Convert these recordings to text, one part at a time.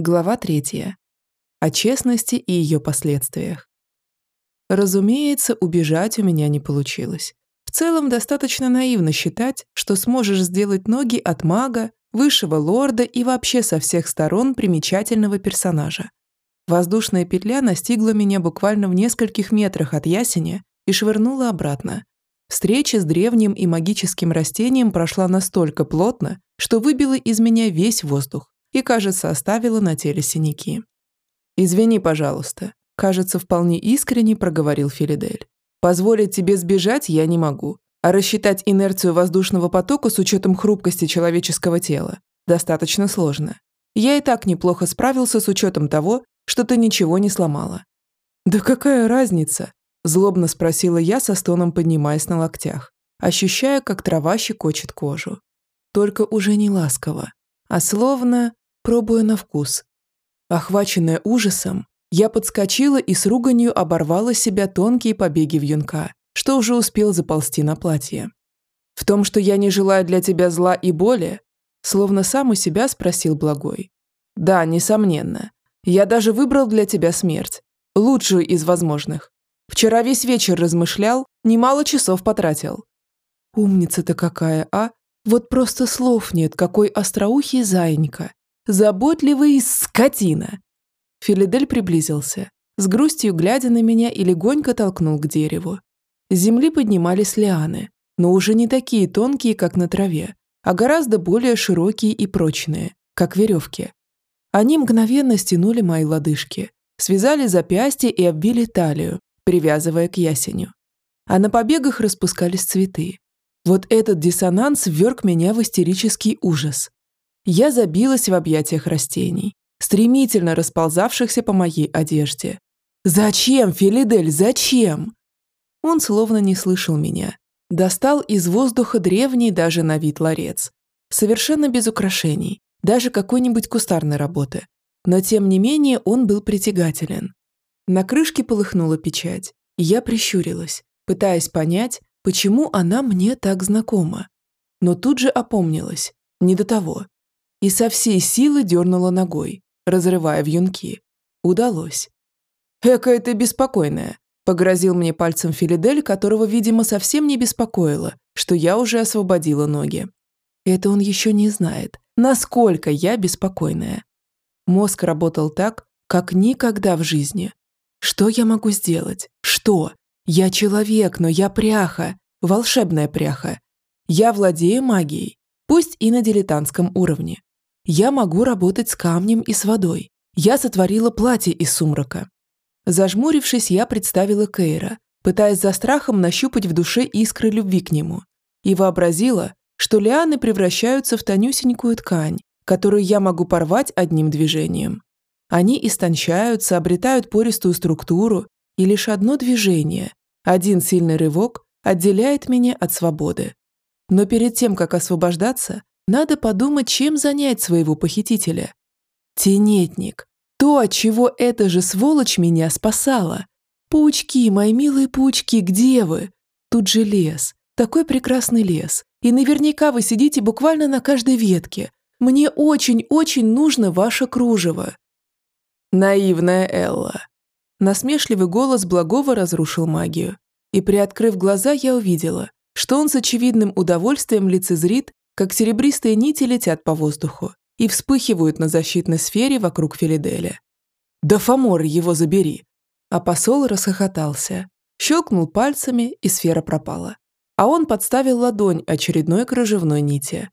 Глава третья. О честности и ее последствиях. Разумеется, убежать у меня не получилось. В целом, достаточно наивно считать, что сможешь сделать ноги от мага, высшего лорда и вообще со всех сторон примечательного персонажа. Воздушная петля настигла меня буквально в нескольких метрах от ясеня и швырнула обратно. Встреча с древним и магическим растением прошла настолько плотно, что выбила из меня весь воздух и, кажется, оставила на теле синяки. «Извини, пожалуйста», – кажется, вполне искренне проговорил Филидель. «Позволить тебе сбежать я не могу, а рассчитать инерцию воздушного потока с учетом хрупкости человеческого тела достаточно сложно. Я и так неплохо справился с учетом того, что ты ничего не сломала». «Да какая разница?» – злобно спросила я со стоном поднимаясь на локтях, ощущая, как трава щекочет кожу. Только уже не ласково, а словно пробуя на вкус. Охваченная ужасом, я подскочила и с руганью оборвала себя тонкие побеги вьюнка, что уже успел заползти на платье. В том, что я не желаю для тебя зла и боли, словно сам у себя спросил Благой. Да, несомненно. Я даже выбрал для тебя смерть, лучшую из возможных. Вчера весь вечер размышлял, немало часов потратил. Умница-то какая, а? Вот просто слов нет, какой остроухий заинька. Заботливый скотина!» Филидель приблизился, с грустью глядя на меня и легонько толкнул к дереву. С земли поднимались лианы, но уже не такие тонкие, как на траве, а гораздо более широкие и прочные, как веревки. Они мгновенно стянули мои лодыжки, связали запястья и обвили талию, привязывая к ясеню. А на побегах распускались цветы. Вот этот диссонанс вверг меня в истерический ужас. Я забилась в объятиях растений, стремительно расползавшихся по моей одежде. «Зачем, Филидель, зачем?» Он словно не слышал меня. Достал из воздуха древний даже на вид ларец. Совершенно без украшений, даже какой-нибудь кустарной работы. Но тем не менее он был притягателен. На крышке полыхнула печать, и я прищурилась, пытаясь понять, почему она мне так знакома. Но тут же опомнилась. Не до того и со всей силы дернула ногой, разрывая вьюнки. Удалось. «Экая ты беспокойная», – погрозил мне пальцем Филидель, которого, видимо, совсем не беспокоило, что я уже освободила ноги. Это он еще не знает, насколько я беспокойная. Мозг работал так, как никогда в жизни. Что я могу сделать? Что? Я человек, но я пряха, волшебная пряха. Я владею магией, пусть и на дилетантском уровне. Я могу работать с камнем и с водой. Я сотворила платье из сумрака. Зажмурившись, я представила Кейра, пытаясь за страхом нащупать в душе искры любви к нему, и вообразила, что лианы превращаются в тонюсенькую ткань, которую я могу порвать одним движением. Они истончаются, обретают пористую структуру, и лишь одно движение, один сильный рывок отделяет меня от свободы. Но перед тем, как освобождаться, надо подумать, чем занять своего похитителя. Тенетник. То, от чего эта же сволочь меня спасала. Паучки, мои милые паучки, где вы? Тут же лес. Такой прекрасный лес. И наверняка вы сидите буквально на каждой ветке. Мне очень-очень нужно ваше кружево. Наивная Элла. Насмешливый голос благого разрушил магию. И приоткрыв глаза, я увидела, что он с очевидным удовольствием лицезрит как серебристые нити летят по воздуху и вспыхивают на защитной сфере вокруг Филиделя. «Да Фомор, его забери!» А посол расхохотался, щелкнул пальцами, и сфера пропала. А он подставил ладонь очередной кружевной нити.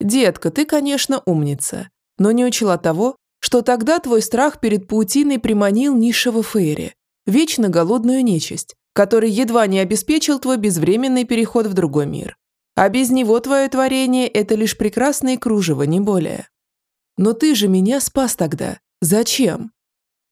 «Детка, ты, конечно, умница, но не учла того, что тогда твой страх перед паутиной приманил низшего Фейри, вечно голодную нечисть, который едва не обеспечил твой безвременный переход в другой мир. А без него твое творение – это лишь прекрасное кружево, не более. Но ты же меня спас тогда. Зачем?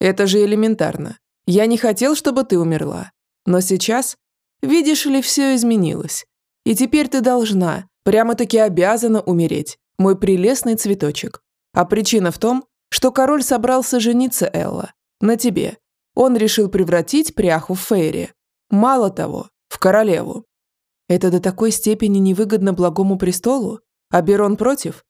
Это же элементарно. Я не хотел, чтобы ты умерла. Но сейчас, видишь ли, все изменилось. И теперь ты должна, прямо-таки обязана умереть, мой прелестный цветочек. А причина в том, что король собрался жениться, Элла, на тебе. Он решил превратить пряху в Фейри. Мало того, в королеву. Это до такой степени невыгодно благому престолу? Аберон против?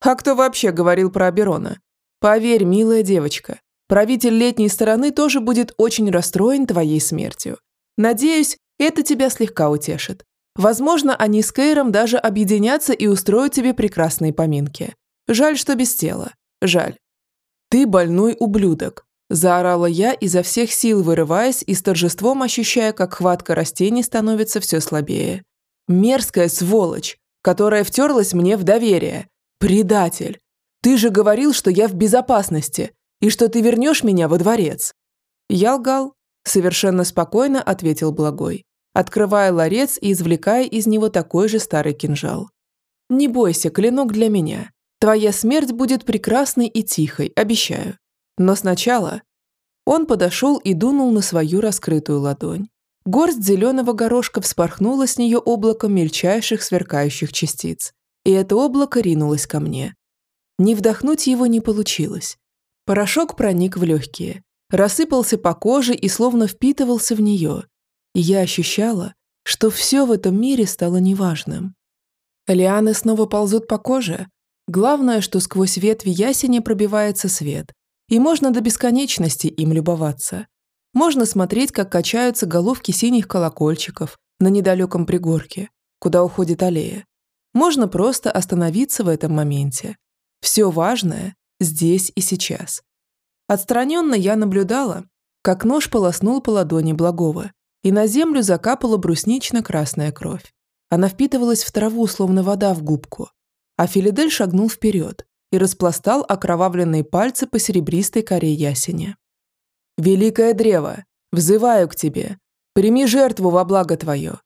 А кто вообще говорил про Аберона? Поверь, милая девочка, правитель летней стороны тоже будет очень расстроен твоей смертью. Надеюсь, это тебя слегка утешит. Возможно, они с Кейром даже объединятся и устроят тебе прекрасные поминки. Жаль, что без тела. Жаль. Ты больной ублюдок, заорала я изо всех сил, вырываясь и с торжеством ощущая, как хватка растений становится все слабее. Мерзкая сволочь, которая втерлась мне в доверие. Предатель. Ты же говорил, что я в безопасности и что ты вернешь меня во дворец. Я лгал, совершенно спокойно ответил Благой, открывая ларец и извлекая из него такой же старый кинжал. Не бойся, клинок для меня. Твоя смерть будет прекрасной и тихой, обещаю. Но сначала он подошел и дунул на свою раскрытую ладонь. Горсть зеленого горошка вспорхнула с нее облаком мельчайших сверкающих частиц, и это облако ринулось ко мне. Не вдохнуть его не получилось. Порошок проник в легкие, рассыпался по коже и словно впитывался в нее. И я ощущала, что все в этом мире стало неважным. Лианы снова ползут по коже. Главное, что сквозь ветви ясеня пробивается свет, и можно до бесконечности им любоваться. Можно смотреть, как качаются головки синих колокольчиков на недалеком пригорке, куда уходит аллея. Можно просто остановиться в этом моменте. Все важное здесь и сейчас. Отстраненно я наблюдала, как нож полоснул по ладони благого, и на землю закапала бруснично-красная кровь. Она впитывалась в траву, словно вода в губку. А Филидель шагнул вперед и распластал окровавленные пальцы по серебристой коре ясеня. «Великое древо, взываю к тебе, прими жертву во благо твое.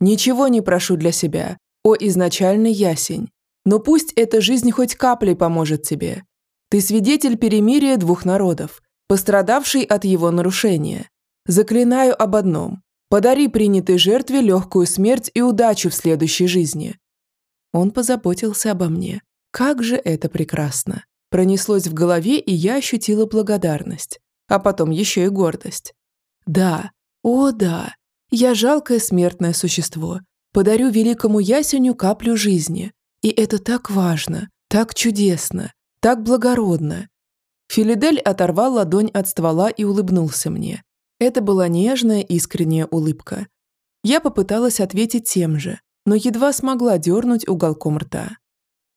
Ничего не прошу для себя, о изначальный ясень, но пусть эта жизнь хоть каплей поможет тебе. Ты свидетель перемирия двух народов, пострадавший от его нарушения. Заклинаю об одном. Подари принятой жертве легкую смерть и удачу в следующей жизни. Он позаботился обо мне. Как же это прекрасно. Пронеслось в голове, и я ощутила благодарность. А потом еще и гордость. Да, о да, я жалкое смертное существо. Подарю великому ясеню каплю жизни. И это так важно, так чудесно, так благородно. Филидель оторвал ладонь от ствола и улыбнулся мне. Это была нежная, искренняя улыбка. Я попыталась ответить тем же, но едва смогла дернуть уголком рта.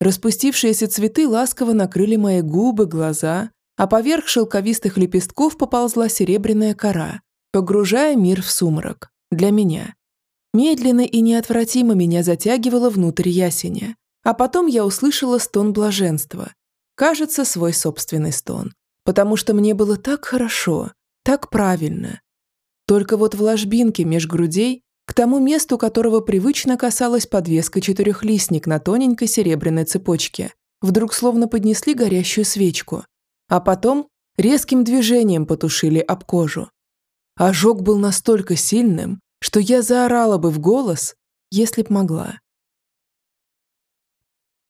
Распустившиеся цветы ласково накрыли мои губы, глаза, а поверх шелковистых лепестков поползла серебряная кора, погружая мир в сумрак. Для меня. Медленно и неотвратимо меня затягивало внутрь ясеня, а потом я услышала стон блаженства. Кажется, свой собственный стон. Потому что мне было так хорошо, так правильно. Только вот в ложбинке меж грудей, к тому месту которого привычно касалась подвеска четырехлистник на тоненькой серебряной цепочке, вдруг словно поднесли горящую свечку, а потом резким движением потушили об кожу. Ожог был настолько сильным, что я заорала бы в голос, если б могла.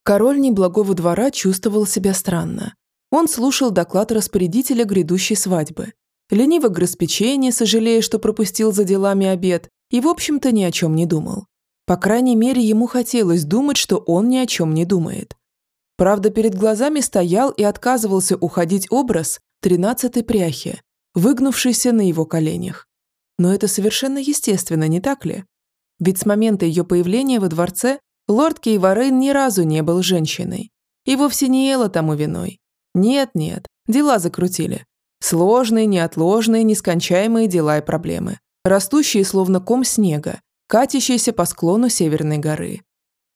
Король неблагого двора чувствовал себя странно. Он слушал доклад распорядителя грядущей свадьбы. Лениво грыз печенье, сожалея, что пропустил за делами обед, и, в общем-то, ни о чем не думал. По крайней мере, ему хотелось думать, что он ни о чем не думает. Правда, перед глазами стоял и отказывался уходить образ тринадцатой пряхи, выгнувшийся на его коленях. Но это совершенно естественно, не так ли? Ведь с момента ее появления во дворце Лорд Кейварейн ни разу не был женщиной. И вовсе не Элла тому виной. Нет-нет, дела закрутили. Сложные, неотложные, нескончаемые дела и проблемы, растущие словно ком снега, катящиеся по склону Северной горы.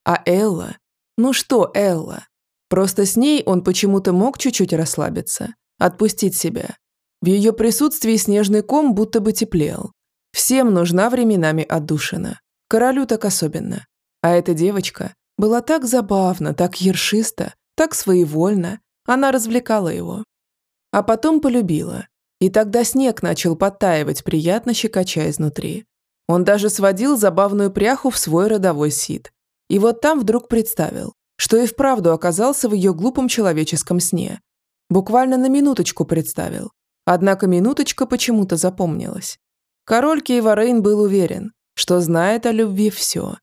А Элла? Ну что Элла? Просто с ней он почему-то мог чуть-чуть расслабиться, отпустить себя. В ее присутствии снежный ком будто бы теплел. Всем нужна временами отдушина. Королю так особенно. А эта девочка была так забавна, так ершиста, так своевольна, она развлекала его. А потом полюбила. И тогда снег начал подтаивать, приятно щекоча изнутри. Он даже сводил забавную пряху в свой родовой сит. И вот там вдруг представил, что и вправду оказался в ее глупом человеческом сне. Буквально на минуточку представил. Однако минуточка почему-то запомнилась. Король Кейварейн был уверен, что знает о любви все,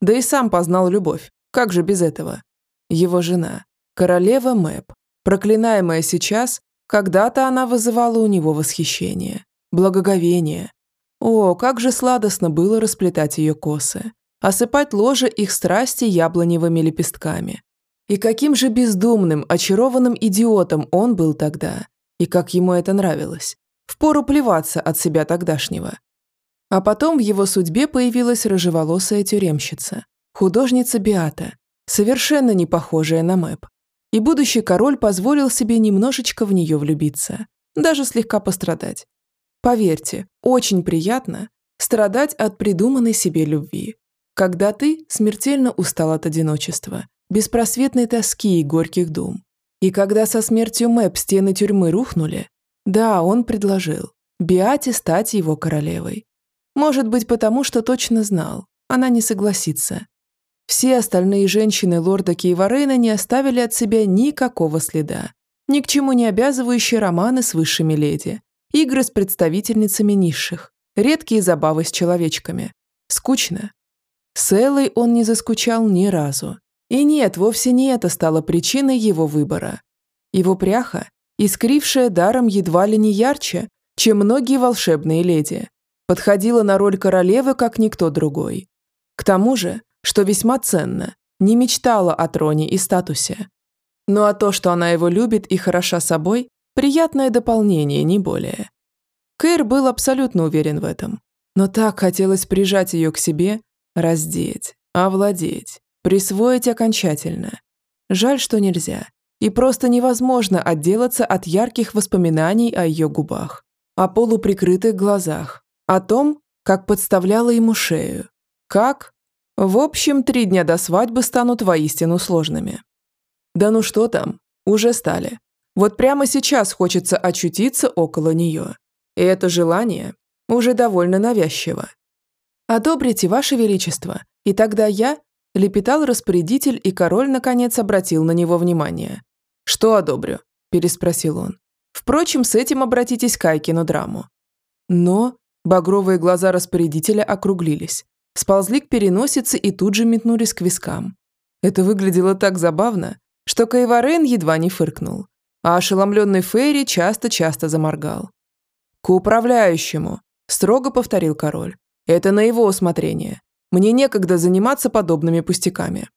да и сам познал любовь. Как же без этого? Его жена, королева Мэп, Проклинаемая сейчас, когда-то она вызывала у него восхищение, благоговение. О, как же сладостно было расплетать ее косы, осыпать ложе их страсти яблоневыми лепестками. И каким же бездумным, очарованным идиотом он был тогда, и как ему это нравилось. Впору плеваться от себя тогдашнего. А потом в его судьбе появилась рыжеволосая тюремщица, художница Биата, совершенно не похожая на Мэп. И будущий король позволил себе немножечко в нее влюбиться, даже слегка пострадать. Поверьте, очень приятно страдать от придуманной себе любви, когда ты смертельно устал от одиночества, беспросветной тоски и горьких дум. И когда со смертью Мэп стены тюрьмы рухнули, да, он предложил Биате стать его королевой. Может быть, потому что точно знал, она не согласится. Все остальные женщины лорда Кейварейна не оставили от себя никакого следа. Ни к чему не обязывающие романы с высшими леди, игры с представительницами низших, редкие забавы с человечками. Скучно. С Эллой он не заскучал ни разу. И нет, вовсе не это стало причиной его выбора. Его пряха, искрившая даром едва ли не ярче, чем многие волшебные леди, подходила на роль королевы, как никто другой. К тому же, что весьма ценно, не мечтала о троне и статусе. Ну а то, что она его любит и хороша собой, приятное дополнение, не более. Кэр был абсолютно уверен в этом. Но так хотелось прижать ее к себе, раздеть, овладеть, присвоить окончательно. Жаль, что нельзя. И просто невозможно отделаться от ярких воспоминаний о ее губах, о полуприкрытых глазах, о том, как подставляла ему шею. Как? В общем, три дня до свадьбы станут воистину сложными. Да ну что там, уже стали. Вот прямо сейчас хочется очутиться около нее. И это желание уже довольно навязчиво. «Одобрите, Ваше Величество, и тогда я...» – лепетал распорядитель, и король, наконец, обратил на него внимание. «Что одобрю?» – переспросил он. «Впрочем, с этим обратитесь к Айкину драму». Но Багровые глаза распорядителя округлились, сползли к переносице и тут же метнулись к вискам. Это выглядело так забавно, что Кайварен едва не фыркнул, а ошеломленный Фейри часто-часто заморгал. «К управляющему», – строго повторил король. «Это на его усмотрение. Мне некогда заниматься подобными пустяками».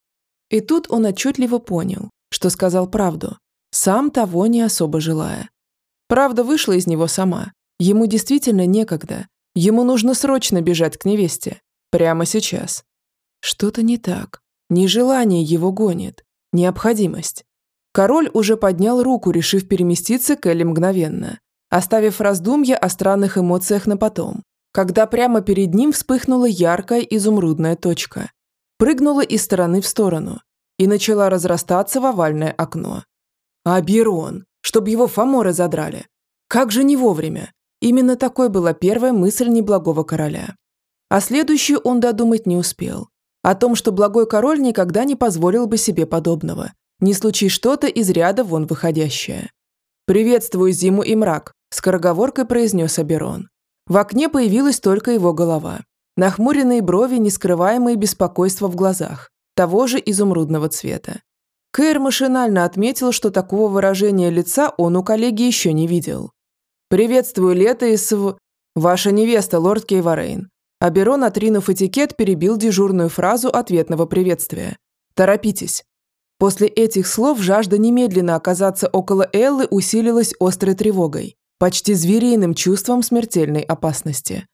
И тут он отчетливо понял, что сказал правду, сам того не особо желая. Правда вышла из него сама. Ему действительно некогда, Ему нужно срочно бежать к невесте. Прямо сейчас. Что-то не так. Нежелание его гонит. Необходимость. Король уже поднял руку, решив переместиться к Элли мгновенно, оставив раздумья о странных эмоциях на потом, когда прямо перед ним вспыхнула яркая изумрудная точка. Прыгнула из стороны в сторону и начала разрастаться в овальное окно. А Бирон, чтоб его фаморы задрали. Как же не вовремя. Именно такой была первая мысль неблагого короля. А следующую он додумать не успел. О том, что благой король никогда не позволил бы себе подобного, не случись что-то из ряда вон выходящее. «Приветствую зиму и мрак», – скороговоркой произнес Аберон. В окне появилась только его голова. Нахмуренные брови, нескрываемые беспокойство в глазах, того же изумрудного цвета. Кэр машинально отметил, что такого выражения лица он у коллеги еще не видел. «Приветствую, Лето и Св... Ваша невеста, лорд Кейварейн». Аберон, отринув этикет, перебил дежурную фразу ответного приветствия. «Торопитесь». После этих слов жажда немедленно оказаться около Эллы усилилась острой тревогой, почти звериным чувством смертельной опасности.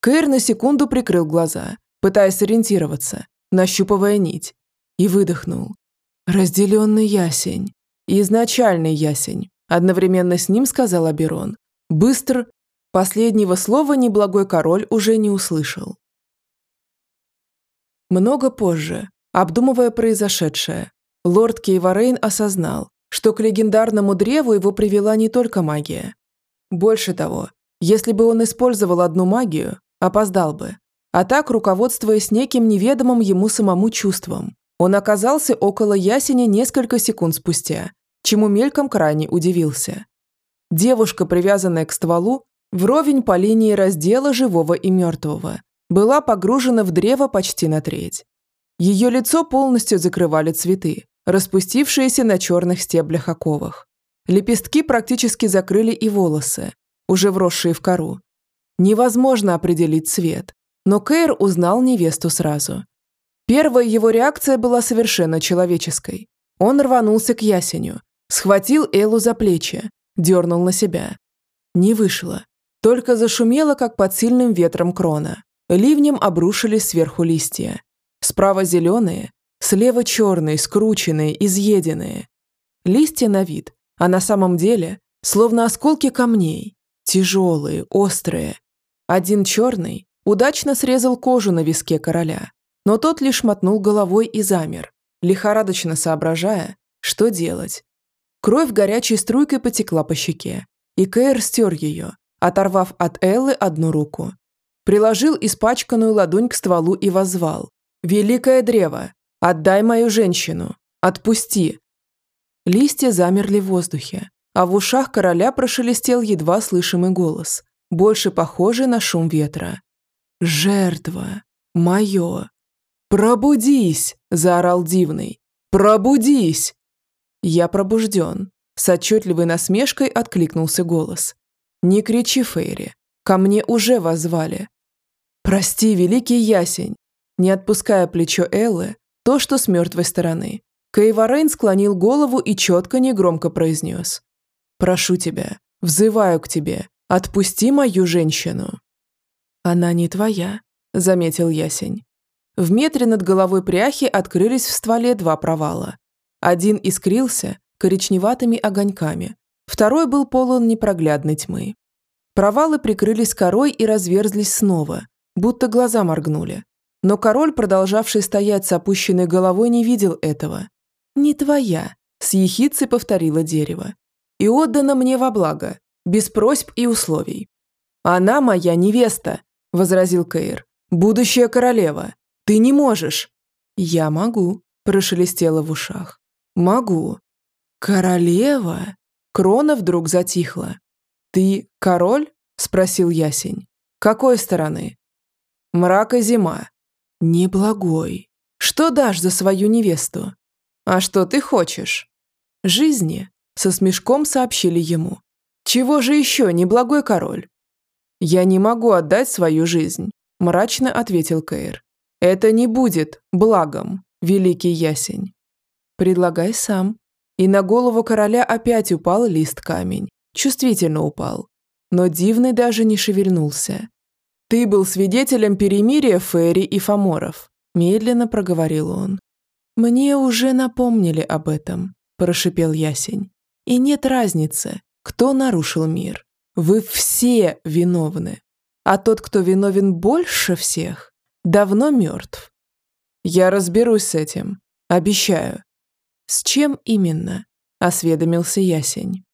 Кэр на секунду прикрыл глаза, пытаясь сориентироваться, нащупывая нить, и выдохнул. «Разделенный ясень. Изначальный ясень», одновременно с ним сказал Аберон, Быстро. Последнего слова неблагой король уже не услышал. Много позже, обдумывая произошедшее, лорд Кейварейн осознал, что к легендарному древу его привела не только магия. Больше того, если бы он использовал одну магию, опоздал бы. А так, руководствуясь неким неведомым ему самому чувством, он оказался около ясеня несколько секунд спустя, чему мельком крайне удивился. Девушка, привязанная к стволу, вровень по линии раздела живого и мертвого, была погружена в древо почти на треть. Ее лицо полностью закрывали цветы, распустившиеся на черных стеблях оковах. Лепестки практически закрыли и волосы, уже вросшие в кору. Невозможно определить цвет, но Кейр узнал невесту сразу. Первая его реакция была совершенно человеческой. Он рванулся к ясеню, схватил Эллу за плечи, дернул на себя. Не вышло. Только зашумело, как под сильным ветром крона. Ливнем обрушились сверху листья. Справа зеленые, слева черные, скрученные, изъеденные. Листья на вид, а на самом деле словно осколки камней. Тяжелые, острые. Один черный удачно срезал кожу на виске короля, но тот лишь мотнул головой и замер, лихорадочно соображая, что делать. Кровь горячей струйкой потекла по щеке, и Кэр стер ее, оторвав от Эллы одну руку. Приложил испачканную ладонь к стволу и воззвал. «Великое древо! Отдай мою женщину! Отпусти!» Листья замерли в воздухе, а в ушах короля прошелестел едва слышимый голос, больше похожий на шум ветра. «Жертва! Мое! «Пробудись!» – заорал Дивный. «Пробудись!» «Я пробужден», – с отчетливой насмешкой откликнулся голос. «Не кричи, Фейри, ко мне уже возвали». «Прости, великий ясень!» Не отпуская плечо Эллы, то, что с мертвой стороны. Кайварейн склонил голову и четко негромко произнес. «Прошу тебя, взываю к тебе, отпусти мою женщину». «Она не твоя», – заметил ясень. В метре над головой пряхи открылись в стволе два провала. Один искрился коричневатыми огоньками, второй был полон непроглядной тьмы. Провалы прикрылись корой и разверзлись снова, будто глаза моргнули. Но король, продолжавший стоять с опущенной головой, не видел этого. «Не твоя», – с ехицей повторило дерево. «И отдана мне во благо, без просьб и условий». «Она моя невеста», – возразил Кейр. «Будущая королева. Ты не можешь!» «Я могу», – прошелестело в ушах. «Могу». «Королева?» Крона вдруг затихла. «Ты король?» – спросил Ясень. «Какой стороны?» «Мрак и зима». «Неблагой. Что дашь за свою невесту?» «А что ты хочешь?» «Жизни», – со смешком сообщили ему. «Чего же еще, неблагой король?» «Я не могу отдать свою жизнь», – мрачно ответил Кейр. Это не будет благом, великий ясень. Предлагай сам. И на голову короля опять упал лист камень. Чувствительно упал. Но дивный даже не шевельнулся. Ты был свидетелем перемирия Ферри и Фоморов, медленно проговорил он. Мне уже напомнили об этом, прошипел ясень. И нет разницы, кто нарушил мир. Вы все виновны. А тот, кто виновен больше всех, давно мертв. Я разберусь с этим, обещаю. С чем именно? Осведомился Ясень.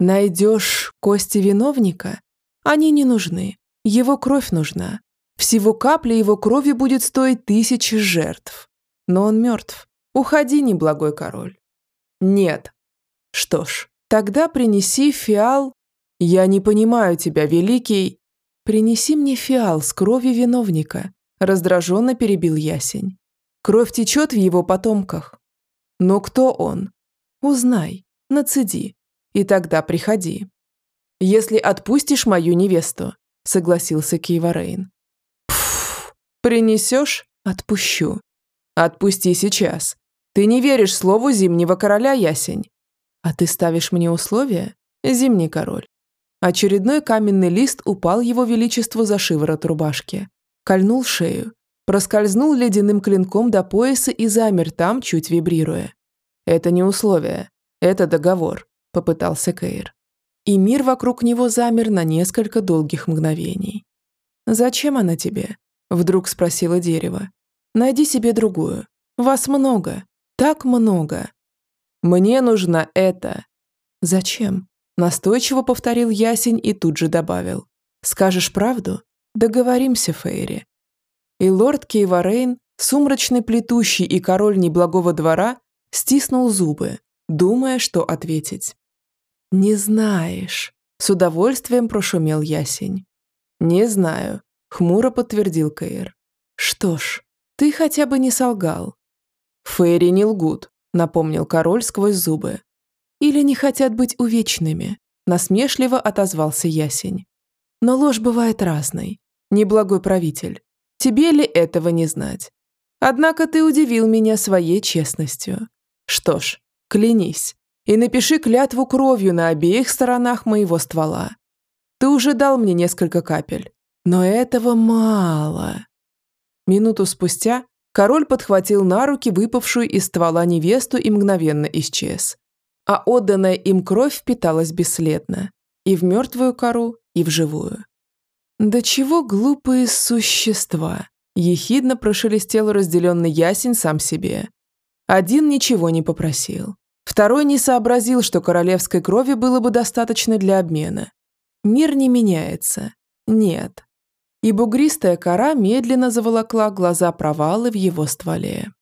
Найдешь кости виновника? Они не нужны. Его кровь нужна. Всего капли его крови будет стоить тысячи жертв. Но он мертв. Уходи, неблагой король. Нет. Что ж, тогда принеси фиал... Я не понимаю тебя, великий... Принеси мне фиал с кровью виновника Раздраженно перебил ясень. Кровь течет в его потомках. Но кто он? Узнай, нацеди, и тогда приходи. Если отпустишь мою невесту, согласился Киеварейн. Пф, принесешь? Отпущу. Отпусти сейчас. Ты не веришь слову зимнего короля, ясень. А ты ставишь мне условия? Зимний король. Очередной каменный лист упал его величеству за шиворот рубашки кольнул шею, проскользнул ледяным клинком до пояса и замер там, чуть вибрируя. «Это не условие, это договор», – попытался Кейр. И мир вокруг него замер на несколько долгих мгновений. «Зачем она тебе?» – вдруг спросила дерево. «Найди себе другую. Вас много. Так много. Мне нужно это». «Зачем?» – настойчиво повторил Ясень и тут же добавил. «Скажешь правду? Договоримся, Фейри. И лорд Кейварейн, сумрачный плетущий и король неблагого двора, стиснул зубы, думая, что ответить. «Не знаешь», — с удовольствием прошумел ясень. «Не знаю», — хмуро подтвердил Кейр. «Что ж, ты хотя бы не солгал». «Фейри не лгут», напомнил король сквозь зубы. Или не хотят быть увечными, насмешливо отозвался ясень. Но ложь бывает разной. Неблагой правитель, тебе ли этого не знать? Однако ты удивил меня своей честностью. Что ж, клянись и напиши клятву кровью на обеих сторонах моего ствола. Ты уже дал мне несколько капель, но этого мало. Минуту спустя король подхватил на руки выпавшую из ствола невесту и мгновенно исчез. А отданная им кровь впиталась бесследно и в мертвую кору, и в живую. «Да чего глупые существа!» – ехидно прошелестел разделенный ясень сам себе. Один ничего не попросил. Второй не сообразил, что королевской крови было бы достаточно для обмена. Мир не меняется. Нет. И бугристая кора медленно заволокла глаза провалы в его стволе.